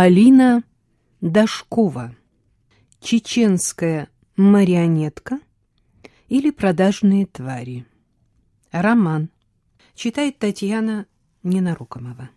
Полина Дашкова. Чеченская марионетка или продажные твари. Роман. Читает Татьяна Ненарукомова.